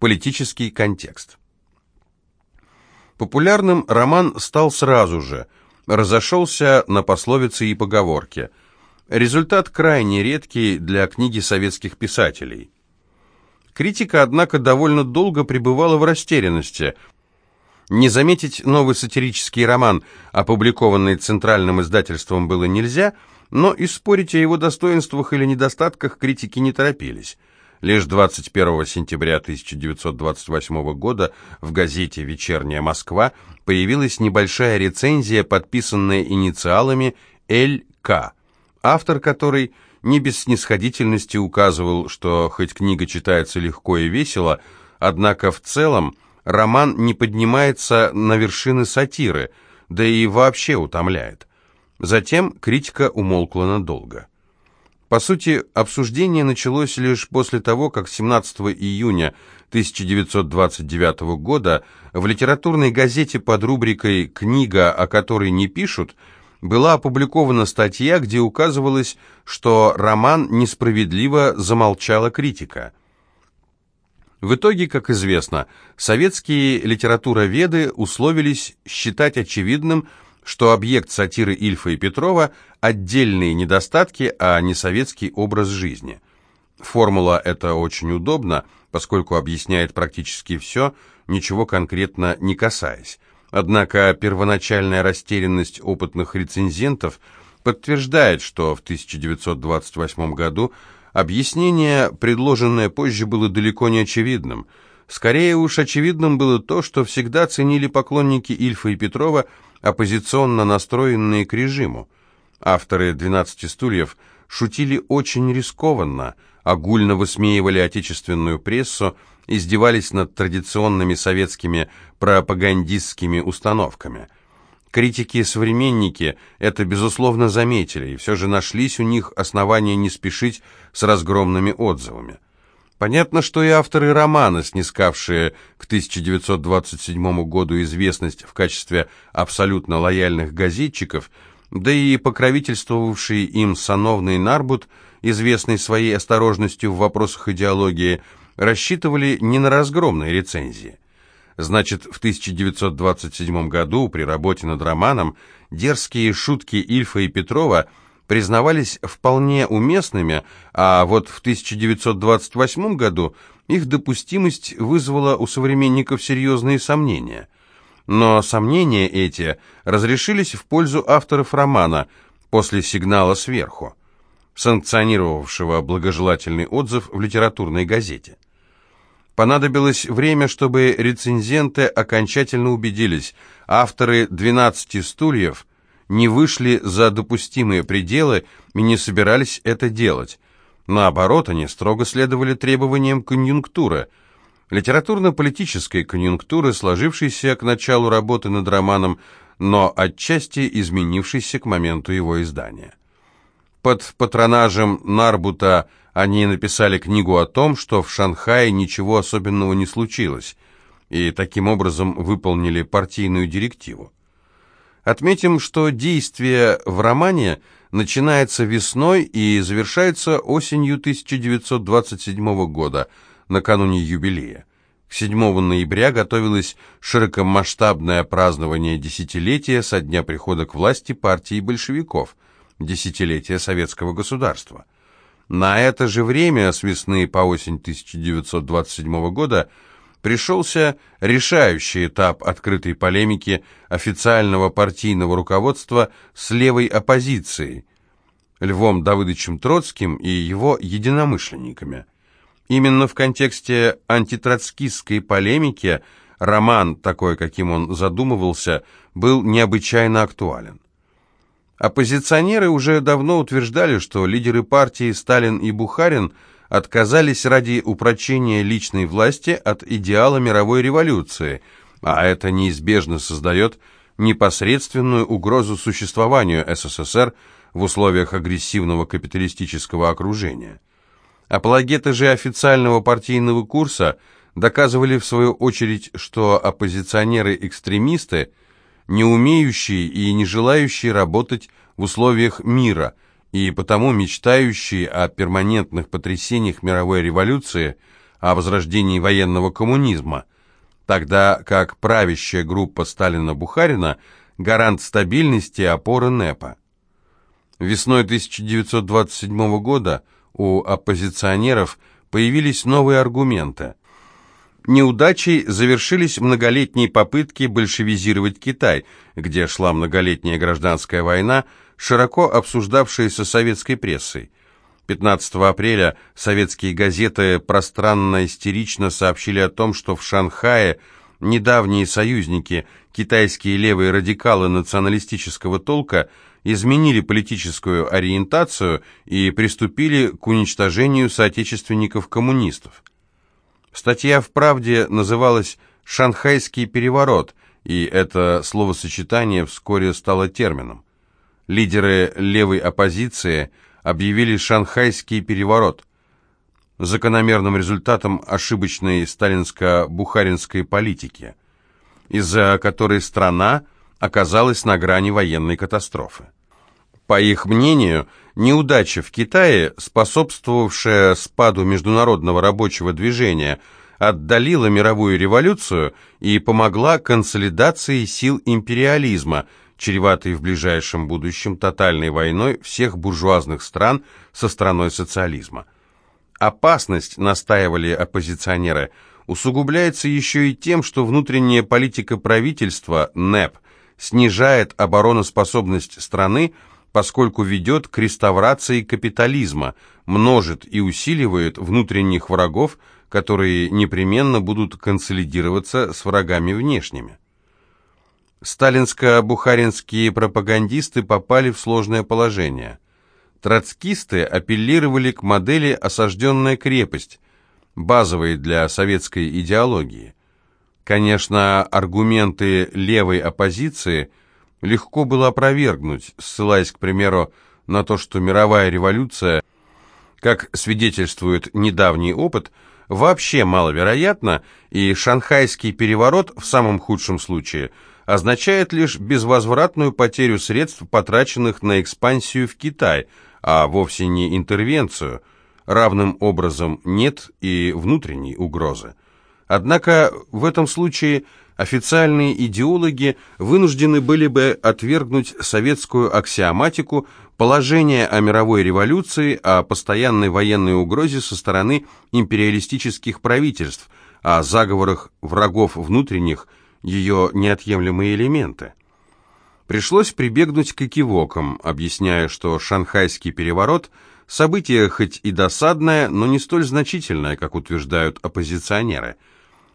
Политический контекст. Популярным роман стал сразу же, разошелся на пословицы и поговорки. Результат крайне редкий для книги советских писателей. Критика, однако, довольно долго пребывала в растерянности. Не заметить новый сатирический роман, опубликованный центральным издательством, было нельзя, но и спорить о его достоинствах или недостатках критики не торопились. Лишь 21 сентября 1928 года в газете «Вечерняя Москва» появилась небольшая рецензия, подписанная инициалами «Л.К., автор которой не без снисходительности указывал, что хоть книга читается легко и весело, однако в целом роман не поднимается на вершины сатиры, да и вообще утомляет. Затем критика умолкла надолго. По сути, обсуждение началось лишь после того, как 17 июня 1929 года в литературной газете под рубрикой «Книга, о которой не пишут» была опубликована статья, где указывалось, что роман несправедливо замолчала критика. В итоге, как известно, советские литературоведы условились считать очевидным, что объект сатиры Ильфа и Петрова – отдельные недостатки, а не советский образ жизни. Формула эта очень удобна, поскольку объясняет практически все, ничего конкретно не касаясь. Однако первоначальная растерянность опытных рецензентов подтверждает, что в 1928 году объяснение, предложенное позже, было далеко не очевидным. Скорее уж очевидным было то, что всегда ценили поклонники Ильфа и Петрова – оппозиционно настроенные к режиму. Авторы «12 стульев» шутили очень рискованно, огульно высмеивали отечественную прессу, издевались над традиционными советскими пропагандистскими установками. Критики-современники это, безусловно, заметили, и все же нашлись у них основания не спешить с разгромными отзывами. Понятно, что и авторы романа, снискавшие к 1927 году известность в качестве абсолютно лояльных газетчиков, да и покровительствовавший им сановный Нарбут, известный своей осторожностью в вопросах идеологии, рассчитывали не на разгромные рецензии. Значит, в 1927 году при работе над романом дерзкие шутки Ильфа и Петрова – признавались вполне уместными, а вот в 1928 году их допустимость вызвала у современников серьезные сомнения. Но сомнения эти разрешились в пользу авторов романа после сигнала сверху, санкционировавшего благожелательный отзыв в литературной газете. Понадобилось время, чтобы рецензенты окончательно убедились, авторы «12 стульев» не вышли за допустимые пределы и не собирались это делать. Наоборот, они строго следовали требованиям конъюнктуры, литературно-политической конъюнктуры, сложившейся к началу работы над романом, но отчасти изменившейся к моменту его издания. Под патронажем Нарбута они написали книгу о том, что в Шанхае ничего особенного не случилось, и таким образом выполнили партийную директиву. Отметим, что действие в романе начинается весной и завершается осенью 1927 года, накануне юбилея. К 7 ноября готовилось широкомасштабное празднование десятилетия со дня прихода к власти партии большевиков, десятилетия советского государства. На это же время, с весны по осень 1927 года, пришелся решающий этап открытой полемики официального партийного руководства с левой оппозицией, Львом Давыдовичем Троцким и его единомышленниками. Именно в контексте антитроцкистской полемики роман, такой, каким он задумывался, был необычайно актуален. Оппозиционеры уже давно утверждали, что лидеры партии Сталин и Бухарин – отказались ради упрочения личной власти от идеала мировой революции, а это неизбежно создает непосредственную угрозу существованию СССР в условиях агрессивного капиталистического окружения. Апологеты же официального партийного курса доказывали в свою очередь, что оппозиционеры-экстремисты, не умеющие и не желающие работать в условиях мира – и потому мечтающие о перманентных потрясениях мировой революции о возрождении военного коммунизма, тогда как правящая группа Сталина-Бухарина – гарант стабильности и опоры НЭПа. Весной 1927 года у оппозиционеров появились новые аргументы. Неудачей завершились многолетние попытки большевизировать Китай, где шла многолетняя гражданская война, широко обсуждавшаяся советской прессой. 15 апреля советские газеты пространно-истерично сообщили о том, что в Шанхае недавние союзники, китайские левые радикалы националистического толка, изменили политическую ориентацию и приступили к уничтожению соотечественников-коммунистов. Статья в «Правде» называлась «Шанхайский переворот», и это словосочетание вскоре стало термином. Лидеры левой оппозиции объявили «Шанхайский переворот», закономерным результатом ошибочной сталинско-бухаринской политики, из-за которой страна оказалась на грани военной катастрофы. По их мнению, неудача в Китае, способствовавшая спаду международного рабочего движения, отдалила мировую революцию и помогла консолидации сил империализма, чреватой в ближайшем будущем тотальной войной всех буржуазных стран со страной социализма. Опасность, настаивали оппозиционеры, усугубляется еще и тем, что внутренняя политика правительства, НЭП, снижает обороноспособность страны, поскольку ведет к реставрации капитализма, множит и усиливает внутренних врагов, которые непременно будут консолидироваться с врагами внешними. Сталинско-бухаринские пропагандисты попали в сложное положение. Троцкисты апеллировали к модели «осажденная крепость», базовой для советской идеологии. Конечно, аргументы левой оппозиции – легко было опровергнуть, ссылаясь, к примеру, на то, что мировая революция, как свидетельствует недавний опыт, вообще маловероятна, и шанхайский переворот в самом худшем случае означает лишь безвозвратную потерю средств, потраченных на экспансию в Китай, а вовсе не интервенцию. Равным образом нет и внутренней угрозы. Однако в этом случае официальные идеологи вынуждены были бы отвергнуть советскую аксиоматику, положение о мировой революции, о постоянной военной угрозе со стороны империалистических правительств, о заговорах врагов внутренних, ее неотъемлемые элементы. Пришлось прибегнуть к экивокам, объясняя, что шанхайский переворот – событие хоть и досадное, но не столь значительное, как утверждают оппозиционеры –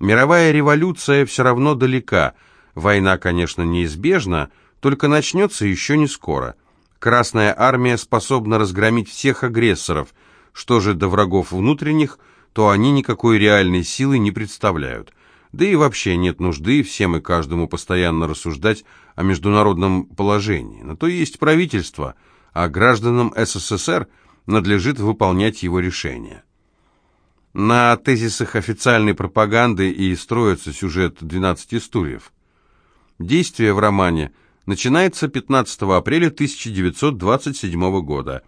Мировая революция все равно далека. Война, конечно, неизбежна, только начнется еще не скоро. Красная армия способна разгромить всех агрессоров. Что же до врагов внутренних, то они никакой реальной силы не представляют. Да и вообще нет нужды всем и каждому постоянно рассуждать о международном положении. На то есть правительство, а гражданам СССР надлежит выполнять его решения. На тезисах официальной пропаганды и строится сюжет «12 стульев». Действие в романе начинается 15 апреля 1927 года.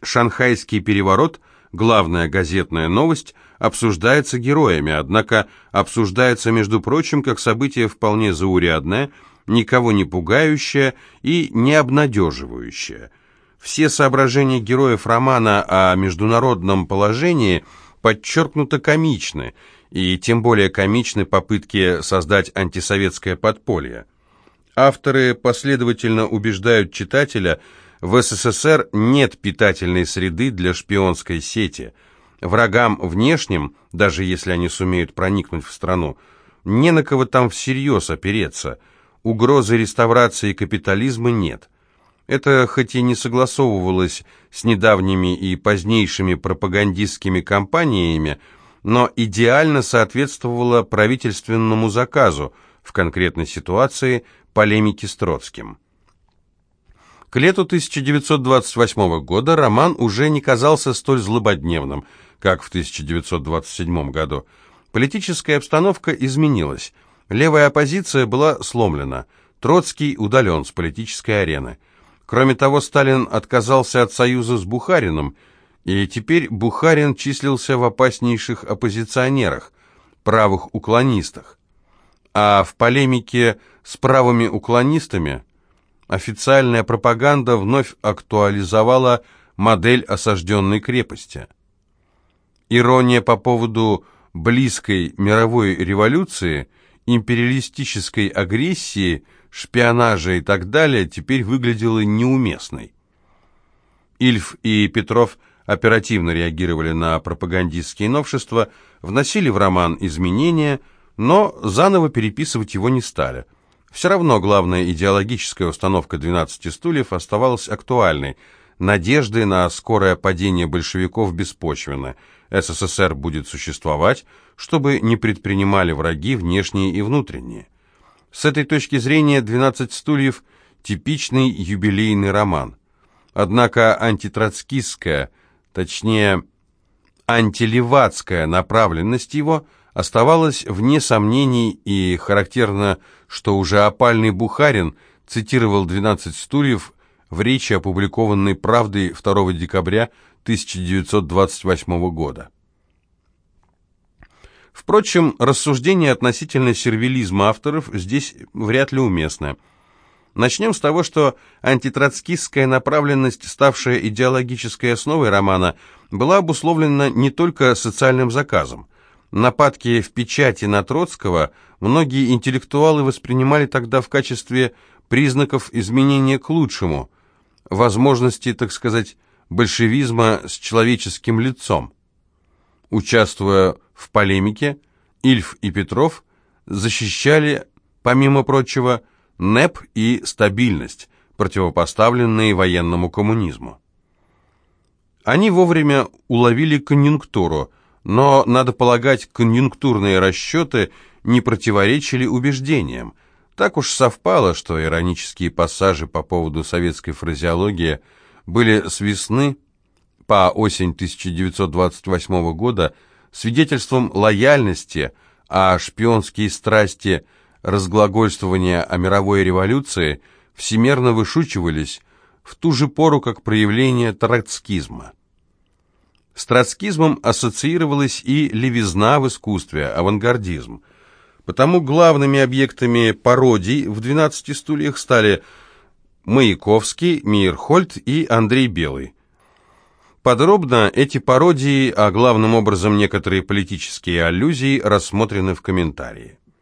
Шанхайский переворот, главная газетная новость, обсуждается героями, однако обсуждается, между прочим, как событие вполне заурядное, никого не пугающее и не обнадеживающее. Все соображения героев романа о международном положении – подчеркнуто комичны, и тем более комичны попытки создать антисоветское подполье. Авторы последовательно убеждают читателя, в СССР нет питательной среды для шпионской сети. Врагам внешним, даже если они сумеют проникнуть в страну, не на кого там всерьез опереться. Угрозы реставрации капитализма нет. Это хоть и не согласовывалось с недавними и позднейшими пропагандистскими кампаниями, но идеально соответствовало правительственному заказу в конкретной ситуации полемики с Троцким. К лету 1928 года роман уже не казался столь злободневным, как в 1927 году. Политическая обстановка изменилась. Левая оппозиция была сломлена. Троцкий удален с политической арены. Кроме того, Сталин отказался от союза с Бухарином, И теперь Бухарин числился в опаснейших оппозиционерах, правых уклонистах. А в полемике с правыми уклонистами официальная пропаганда вновь актуализовала модель осажденной крепости. Ирония по поводу близкой мировой революции, империалистической агрессии, шпионажа и так далее теперь выглядела неуместной. Ильф и Петров оперативно реагировали на пропагандистские новшества, вносили в роман изменения, но заново переписывать его не стали. Все равно главная идеологическая установка «12 стульев» оставалась актуальной. Надежды на скорое падение большевиков беспочвенны. СССР будет существовать, чтобы не предпринимали враги внешние и внутренние. С этой точки зрения «12 стульев» – типичный юбилейный роман. Однако антитроцкистская – точнее, антилевацкая направленность его оставалась вне сомнений, и характерно, что уже опальный Бухарин цитировал «12 стульев» в речи, опубликованной «Правдой» 2 декабря 1928 года. Впрочем, рассуждения относительно сервилизма авторов здесь вряд ли уместны. Начнем с того, что антитроцкистская направленность, ставшая идеологической основой романа, была обусловлена не только социальным заказом. Нападки в печати на Троцкого многие интеллектуалы воспринимали тогда в качестве признаков изменения к лучшему, возможности, так сказать, большевизма с человеческим лицом. Участвуя в полемике, Ильф и Петров защищали, помимо прочего, НЭП и стабильность, противопоставленные военному коммунизму. Они вовремя уловили конъюнктуру, но, надо полагать, конъюнктурные расчеты не противоречили убеждениям. Так уж совпало, что иронические пассажи по поводу советской фразеологии были с весны по осень 1928 года свидетельством лояльности, а шпионские страсти – разглагольствования о мировой революции всемерно вышучивались в ту же пору, как проявление троцкизма. С троцкизмом ассоциировалась и левизна в искусстве, авангардизм. Потому главными объектами пародий в «12 стульях» стали Маяковский, Мейерхольд и Андрей Белый. Подробно эти пародии, а главным образом некоторые политические аллюзии, рассмотрены в комментарии.